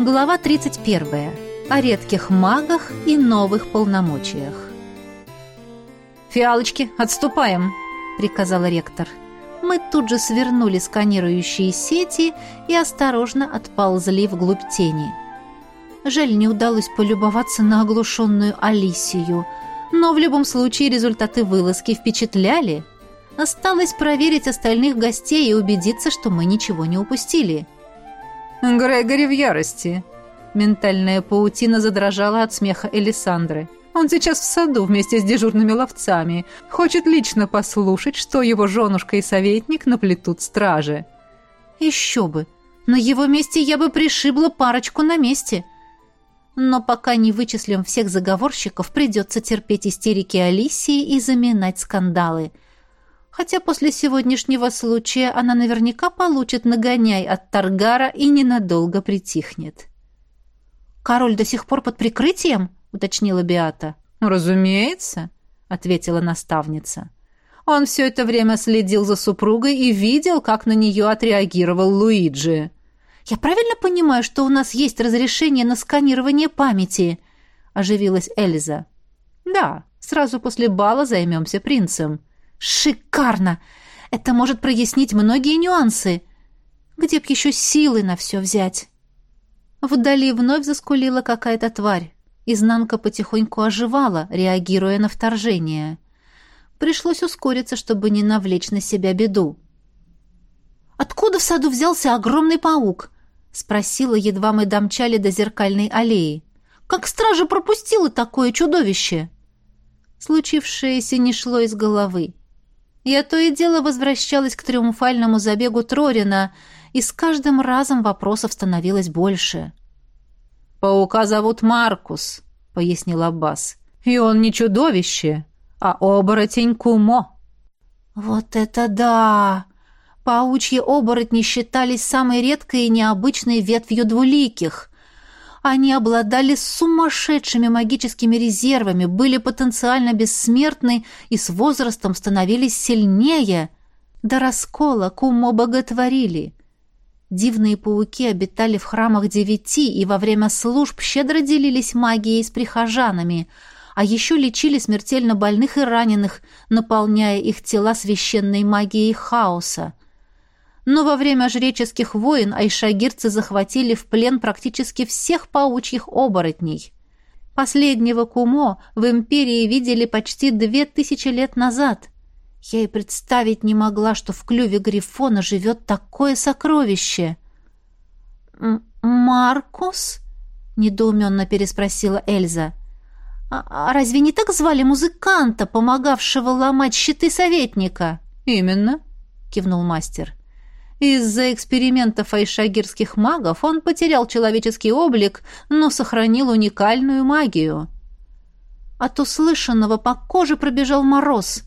Глава 31. О редких магах и новых полномочиях. «Фиалочки, отступаем!» — приказал ректор. Мы тут же свернули сканирующие сети и осторожно отползли вглубь тени. Жаль, не удалось полюбоваться на оглушенную Алисию, но в любом случае результаты вылазки впечатляли. Осталось проверить остальных гостей и убедиться, что мы ничего не упустили. — Грегори в ярости. Ментальная паутина задрожала от смеха Элисандры. Он сейчас в саду вместе с дежурными ловцами. Хочет лично послушать, что его женушка и советник наплетут стражи. Еще бы. На его месте я бы пришибла парочку на месте. Но пока не вычислим всех заговорщиков, придется терпеть истерики Алисии и заминать скандалы – хотя после сегодняшнего случая она наверняка получит нагоняй от Таргара и ненадолго притихнет. «Король до сих пор под прикрытием?» — уточнила Биата. «Разумеется», — ответила наставница. «Он все это время следил за супругой и видел, как на нее отреагировал Луиджи». «Я правильно понимаю, что у нас есть разрешение на сканирование памяти?» — оживилась Эльза. «Да, сразу после бала займемся принцем», Шикарно! Это может прояснить многие нюансы. Где б еще силы на все взять? Вдали вновь заскулила какая-то тварь. Изнанка потихоньку оживала, реагируя на вторжение. Пришлось ускориться, чтобы не навлечь на себя беду. «Откуда в саду взялся огромный паук?» — спросила, едва мы домчали до зеркальной аллеи. «Как стража пропустила такое чудовище?» Случившееся не шло из головы. Я то и дело возвращалась к триумфальному забегу Трорина, и с каждым разом вопросов становилось больше. «Паука зовут Маркус», — пояснил Аббас. «И он не чудовище, а оборотень Кумо». «Вот это да!» Паучьи оборотни считались самой редкой и необычной ветвью двуликих. Они обладали сумасшедшими магическими резервами, были потенциально бессмертны и с возрастом становились сильнее. До раскола Кумо боготворили. Дивные пауки обитали в храмах девяти и во время служб щедро делились магией с прихожанами, а еще лечили смертельно больных и раненых, наполняя их тела священной магией хаоса но во время жреческих войн айшагирцы захватили в плен практически всех паучьих оборотней. Последнего Кумо в империи видели почти две тысячи лет назад. Я и представить не могла, что в клюве Грифона живет такое сокровище. «Маркус?» — недоуменно переспросила Эльза. «А, «А разве не так звали музыканта, помогавшего ломать щиты советника?» «Именно», — кивнул мастер. Из-за экспериментов айшагирских магов он потерял человеческий облик, но сохранил уникальную магию. От услышанного по коже пробежал мороз.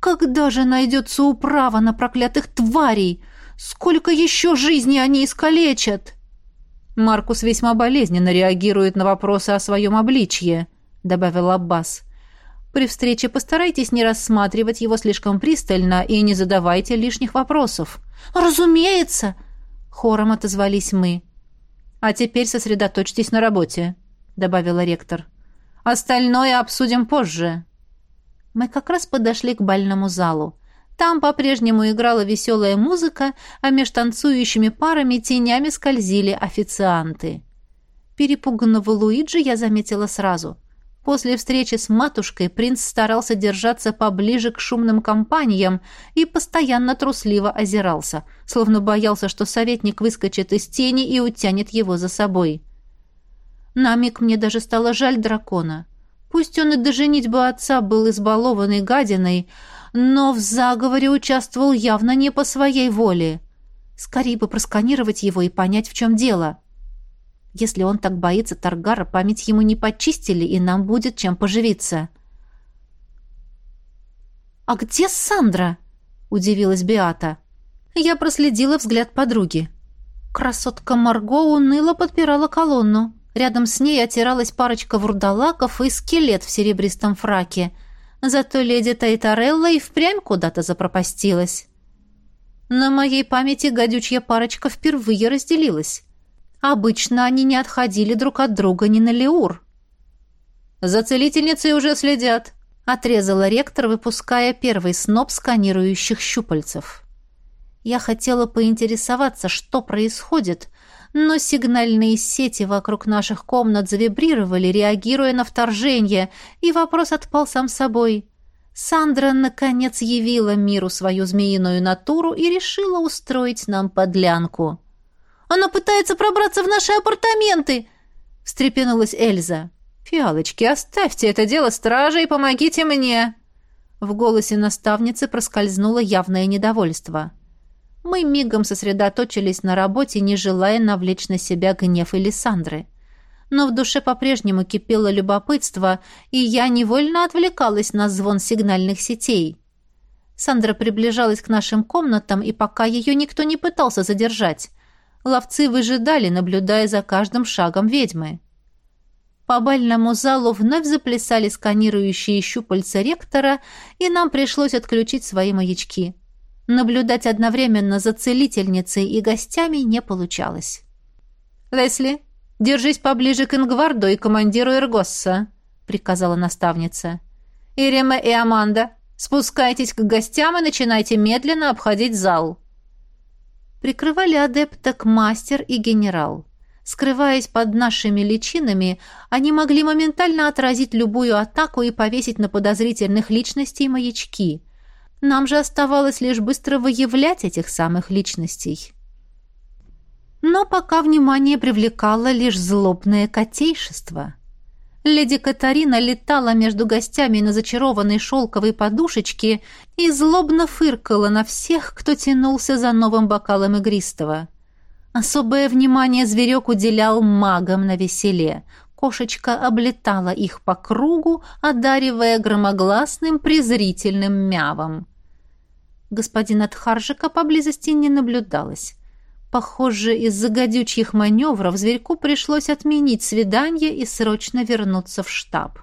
Когда же найдется управа на проклятых тварей? Сколько еще жизней они искалечат? Маркус весьма болезненно реагирует на вопросы о своем обличье, добавил Аббас. При встрече постарайтесь не рассматривать его слишком пристально и не задавайте лишних вопросов. «Разумеется!» — хором отозвались мы. «А теперь сосредоточьтесь на работе», — добавила ректор. «Остальное обсудим позже». Мы как раз подошли к бальному залу. Там по-прежнему играла веселая музыка, а меж танцующими парами тенями скользили официанты. Перепуганного Луиджи я заметила сразу. После встречи с матушкой принц старался держаться поближе к шумным компаниям и постоянно трусливо озирался, словно боялся, что советник выскочит из тени и утянет его за собой. На миг мне даже стало жаль дракона. Пусть он и до женитьбы отца был избалованный гадиной, но в заговоре участвовал явно не по своей воле. Скорее бы просканировать его и понять, в чем дело. — если он так боится Таргара, память ему не почистили, и нам будет чем поживиться. «А где Сандра?» — удивилась Биата. Я проследила взгляд подруги. Красотка Марго уныло подпирала колонну. Рядом с ней отиралась парочка вурдалаков и скелет в серебристом фраке. Зато леди Тайтарелла и впрямь куда-то запропастилась. На моей памяти гадючья парочка впервые разделилась. Обычно они не отходили друг от друга ни на леур. «За целительницей уже следят», — отрезала ректор, выпуская первый сноп сканирующих щупальцев. Я хотела поинтересоваться, что происходит, но сигнальные сети вокруг наших комнат завибрировали, реагируя на вторжение, и вопрос отпал сам собой. Сандра, наконец, явила миру свою змеиную натуру и решила устроить нам подлянку. «Она пытается пробраться в наши апартаменты!» — встрепенулась Эльза. «Фиалочки, оставьте это дело стражи и помогите мне!» В голосе наставницы проскользнуло явное недовольство. Мы мигом сосредоточились на работе, не желая навлечь на себя гнев Элисандры. Но в душе по-прежнему кипело любопытство, и я невольно отвлекалась на звон сигнальных сетей. Сандра приближалась к нашим комнатам, и пока ее никто не пытался задержать. Ловцы выжидали, наблюдая за каждым шагом ведьмы. По бальному залу вновь заплясали сканирующие щупальца ректора, и нам пришлось отключить свои маячки. Наблюдать одновременно за целительницей и гостями не получалось. «Лесли, держись поближе к Ингварду и командиру Эргосса», — приказала наставница. «Ирема и Аманда, спускайтесь к гостям и начинайте медленно обходить зал». Прикрывали адепток мастер и генерал. Скрываясь под нашими личинами, они могли моментально отразить любую атаку и повесить на подозрительных личностей маячки. Нам же оставалось лишь быстро выявлять этих самых личностей. Но пока внимание привлекало лишь злобное котейшество. Леди Катарина летала между гостями на зачарованной шелковой подушечке и злобно фыркала на всех, кто тянулся за новым бокалом игристого. Особое внимание зверек уделял магам на веселе. Кошечка облетала их по кругу, одаривая громогласным презрительным мявом. Господина Тхаржика поблизости не наблюдалось. Похоже, из-за гадючьих маневров зверьку пришлось отменить свидание и срочно вернуться в штаб.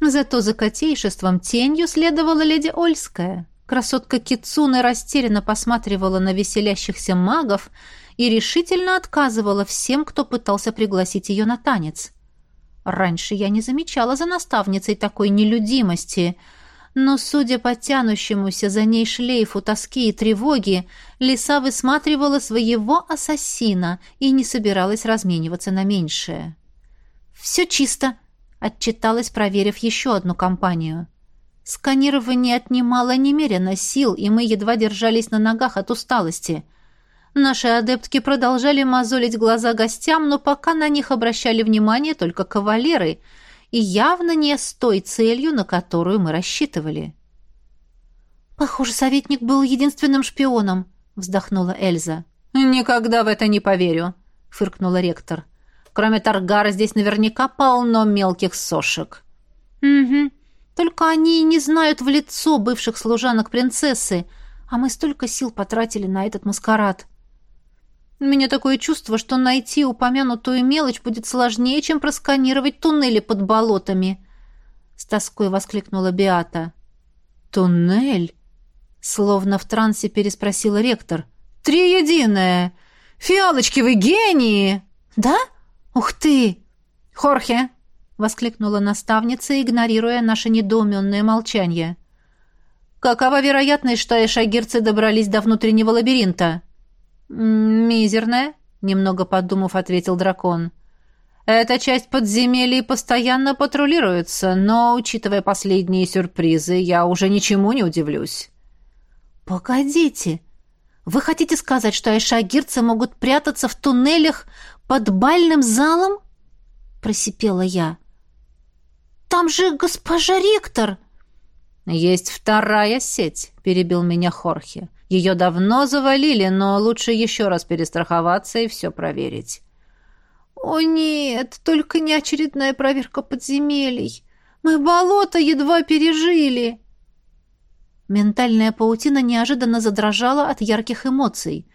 Зато за котейшеством тенью следовала леди Ольская. Красотка Кицуны растерянно посматривала на веселящихся магов и решительно отказывала всем, кто пытался пригласить ее на танец. Раньше я не замечала за наставницей такой нелюдимости, но, судя по тянущемуся за ней шлейфу тоски и тревоги, лиса высматривала своего ассасина и не собиралась размениваться на меньшее. «Все чисто», — отчиталась, проверив еще одну компанию. Сканирование отнимало немерено сил, и мы едва держались на ногах от усталости. Наши адептки продолжали мозолить глаза гостям, но пока на них обращали внимание только кавалеры, и явно не с той целью, на которую мы рассчитывали. «Похоже, советник был единственным шпионом», — вздохнула Эльза. «Никогда в это не поверю», — фыркнула ректор. «Кроме Таргара здесь наверняка полно мелких сошек». «Угу. Только они не знают в лицо бывших служанок принцессы, а мы столько сил потратили на этот маскарад. У меня такое чувство, что найти упомянутую мелочь будет сложнее, чем просканировать туннели под болотами. С тоской воскликнула Биата. «Туннель?» Словно в трансе переспросила ректор. «Триединое! Фиалочки, вы гении!» «Да? Ух ты!» «Хорхе, воскликнула наставница, игнорируя наше недоуменное молчание. «Какова вероятность, что эшагирцы добрались до внутреннего лабиринта?» «Мизерная», — немного подумав, ответил дракон. «Эта часть подземелий постоянно патрулируется, но, учитывая последние сюрпризы, я уже ничему не удивлюсь». «Погодите, вы хотите сказать, что эшагирцы могут прятаться в туннелях под бальным залом?» — просипела я. Там же госпожа ректор!» «Есть вторая сеть», — перебил меня Хорхе. «Ее давно завалили, но лучше еще раз перестраховаться и все проверить». «О нет, только не очередная проверка подземелий. Мы болото едва пережили». Ментальная паутина неожиданно задрожала от ярких эмоций.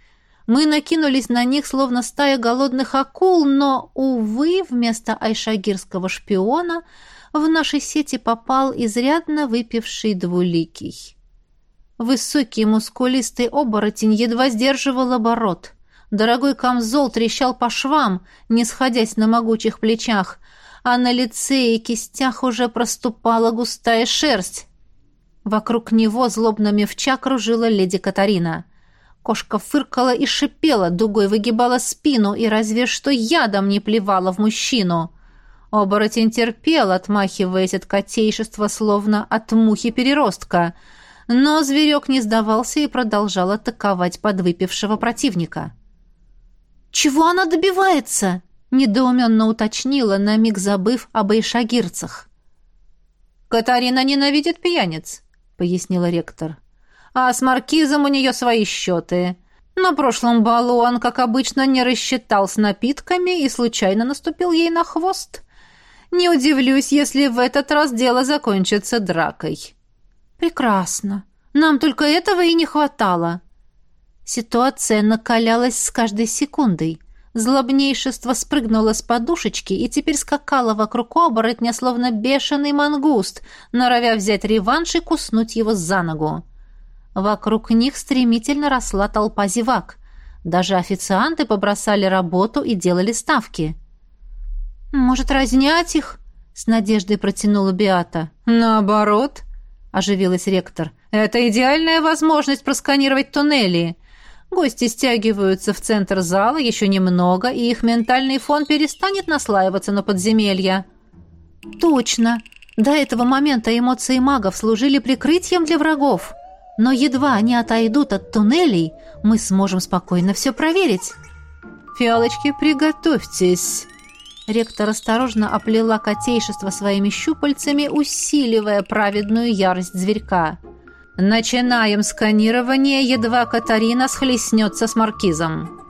Мы накинулись на них, словно стая голодных акул, но, увы, вместо айшагирского шпиона — в наши сети попал изрядно выпивший двуликий. Высокий мускулистый оборотень едва сдерживал оборот. Дорогой камзол трещал по швам, не сходясь на могучих плечах, а на лице и кистях уже проступала густая шерсть. Вокруг него злобно мевча кружила леди Катарина. Кошка фыркала и шипела, дугой выгибала спину и разве что ядом не плевала в мужчину. Оборотень терпел, отмахиваясь от котейшества, словно от мухи-переростка — но зверек не сдавался и продолжал атаковать подвыпившего противника. «Чего она добивается?» — недоуменно уточнила, на миг забыв об эйшагирцах. «Катарина ненавидит пьяниц», — пояснила ректор. «А с маркизом у нее свои счеты. На прошлом балу он, как обычно, не рассчитал с напитками и случайно наступил ей на хвост. Не удивлюсь, если в этот раз дело закончится дракой». «Прекрасно. Нам только этого и не хватало». Ситуация накалялась с каждой секундой. Злобнейшество спрыгнуло с подушечки и теперь скакало вокруг оборотня, словно бешеный мангуст, норовя взять реванш и куснуть его за ногу. Вокруг них стремительно росла толпа зевак. Даже официанты побросали работу и делали ставки. «Может, разнять их?» — с надеждой протянула Биата. «Наоборот», оживилась ректор. «Это идеальная возможность просканировать туннели. Гости стягиваются в центр зала еще немного, и их ментальный фон перестанет наслаиваться на подземелья». «Точно. До этого момента эмоции магов служили прикрытием для врагов. Но едва они отойдут от туннелей, мы сможем спокойно все проверить». «Фиалочки, приготовьтесь!» Ректор осторожно оплела котейшество своими щупальцами, усиливая праведную ярость зверька. «Начинаем сканирование, едва Катарина схлестнется с маркизом».